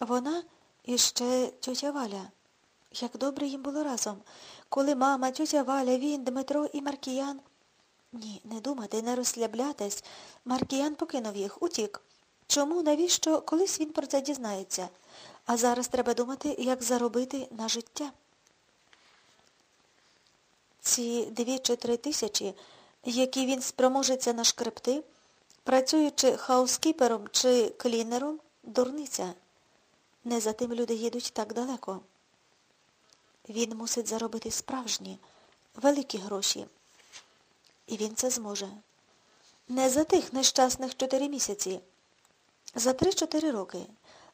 Вона і ще тьотя Валя. Як добре їм було разом, коли мама, тьотя Валя, він, Дмитро і Маркіян. Ні, не думати, не розслаблятись. Маркіян покинув їх, утік. Чому, навіщо, колись він про це дізнається. А зараз треба думати, як заробити на життя. Ці дві чи три тисячі, які він спроможеться нашкребти, працюючи хаускіпером чи клінером, дурниця. Не за тим люди їдуть так далеко. Він мусить заробити справжні, великі гроші. І він це зможе. Не за тих нещасних чотири місяці. За три-чотири роки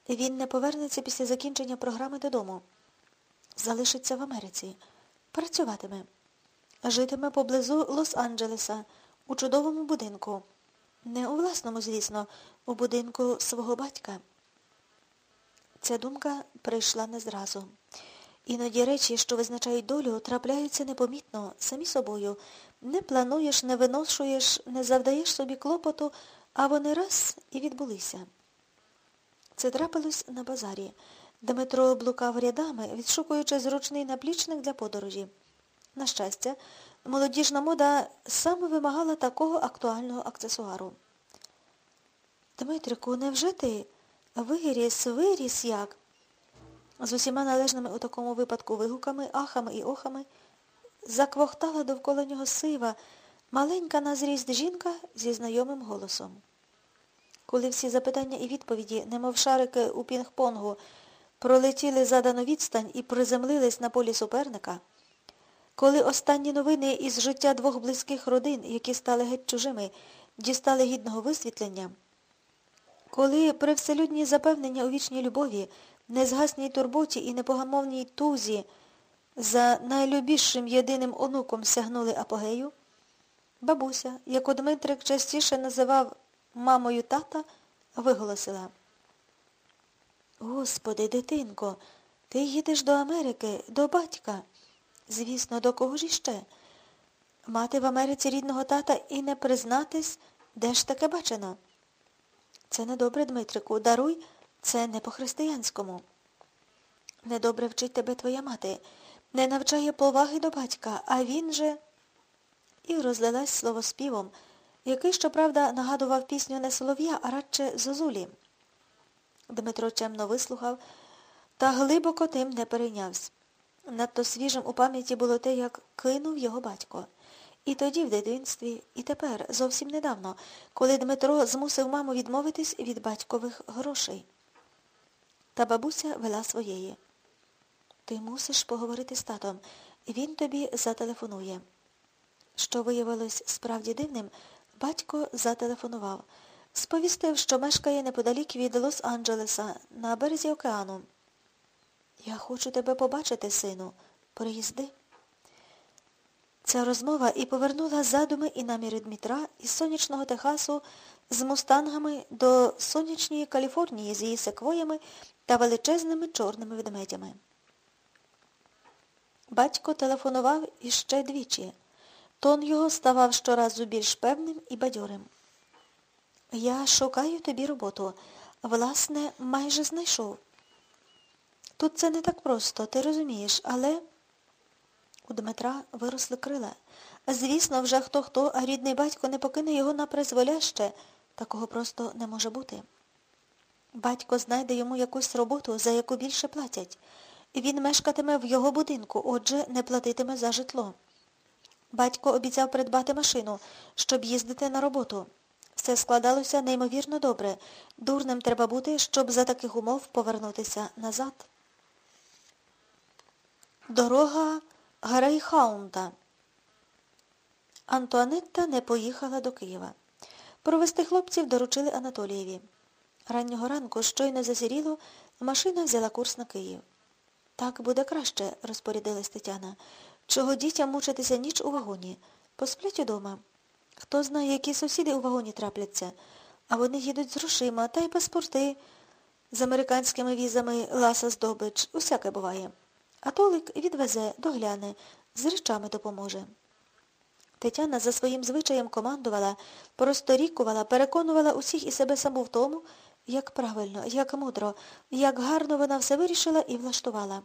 він не повернеться після закінчення програми додому. Залишиться в Америці. Працюватиме. Житиме поблизу Лос-Анджелеса, у чудовому будинку. Не у власному, звісно, у будинку свого батька. Ця думка прийшла не зразу. Іноді речі, що визначають долю, трапляються непомітно, самі собою. Не плануєш, не виношуєш, не завдаєш собі клопоту, а вони раз і відбулися. Це трапилось на базарі. Дмитро блукав рядами, відшукуючи зручний наплічник для подорожі. На щастя, молодіжна мода саме вимагала такого актуального аксесуару. Дмитрику, невже ти? Виріс, виріс як? З усіма належними у такому випадку вигуками, ахами і охами заквохтала довкола нього сива, маленька на зріст жінка зі знайомим голосом. Коли всі запитання і відповіді, немов шарики у пінг-понгу, пролетіли задану відстань і приземлились на полі суперника, коли останні новини із життя двох близьких родин, які стали геть чужими, дістали гідного висвітлення, коли привселюдні запевнення у вічній любові, незгасній турботі і непогамовній тузі за найлюбішим єдиним онуком сягнули апогею, бабуся, яку Дмитрик частіше називав мамою тата, виголосила. Господи, дитинко, ти їдеш до Америки, до батька. Звісно, до кого ж іще? Мати в Америці рідного тата і не признатись, де ж таке бачено? Це недобре, Дмитрику, даруй, це не по-християнському. Недобре вчить тебе твоя мати, не навчає поваги до батька, а він же... І розлилась словоспівом, який, щоправда, нагадував пісню не солов'я, а радше зозулі. Дмитро чемно вислухав та глибоко тим не перейнявся. Надто свіжим у пам'яті було те, як кинув його батько. І тоді, в дитинстві, і тепер, зовсім недавно, коли Дмитро змусив маму відмовитись від батькових грошей. Та бабуся вела своєї. Ти мусиш поговорити з татом. Він тобі зателефонує. Що виявилось справді дивним, батько зателефонував. Сповістив, що мешкає неподалік від Лос-Анджелеса, на березі океану. Я хочу тебе побачити, сину. Приїзди. Ця розмова і повернула задуми і наміри Дмитра із сонячного Техасу з мустангами до сонячної Каліфорнії з її секвоями та величезними чорними ведмедями. Батько телефонував іще двічі. Тон його ставав щоразу більш певним і бадьорим. Я шукаю тобі роботу. Власне, майже знайшов. Тут це не так просто, ти розумієш, але у Дмитра виросли крила. Звісно, вже хто-хто, а рідний батько не покине його на призволяще. Такого просто не може бути. Батько знайде йому якусь роботу, за яку більше платять. Він мешкатиме в його будинку, отже, не платитиме за житло. Батько обіцяв придбати машину, щоб їздити на роботу. Все складалося неймовірно добре. Дурним треба бути, щоб за таких умов повернутися назад. Дорога Гарайхаунта. Антуанетта не поїхала до Києва. Провести хлопців доручили Анатолієві. Раннього ранку, щойно зазіріло, машина взяла курс на Київ. Так буде краще, розпорядилась Тетяна. Чого дітям мучитися ніч у вагоні? Посплять удома. Хто знає, які сусіди у вагоні трапляться, а вони їдуть з грошима, та й паспорти з американськими візами ласа здобич. Усяке буває. А Толик відвезе, догляне, з речами допоможе. Тетяна за своїм звичаєм командувала, просторікувала, переконувала усіх і себе саму в тому, Як правильно, як мудро, як гарно вона все вирішила і влаштувала.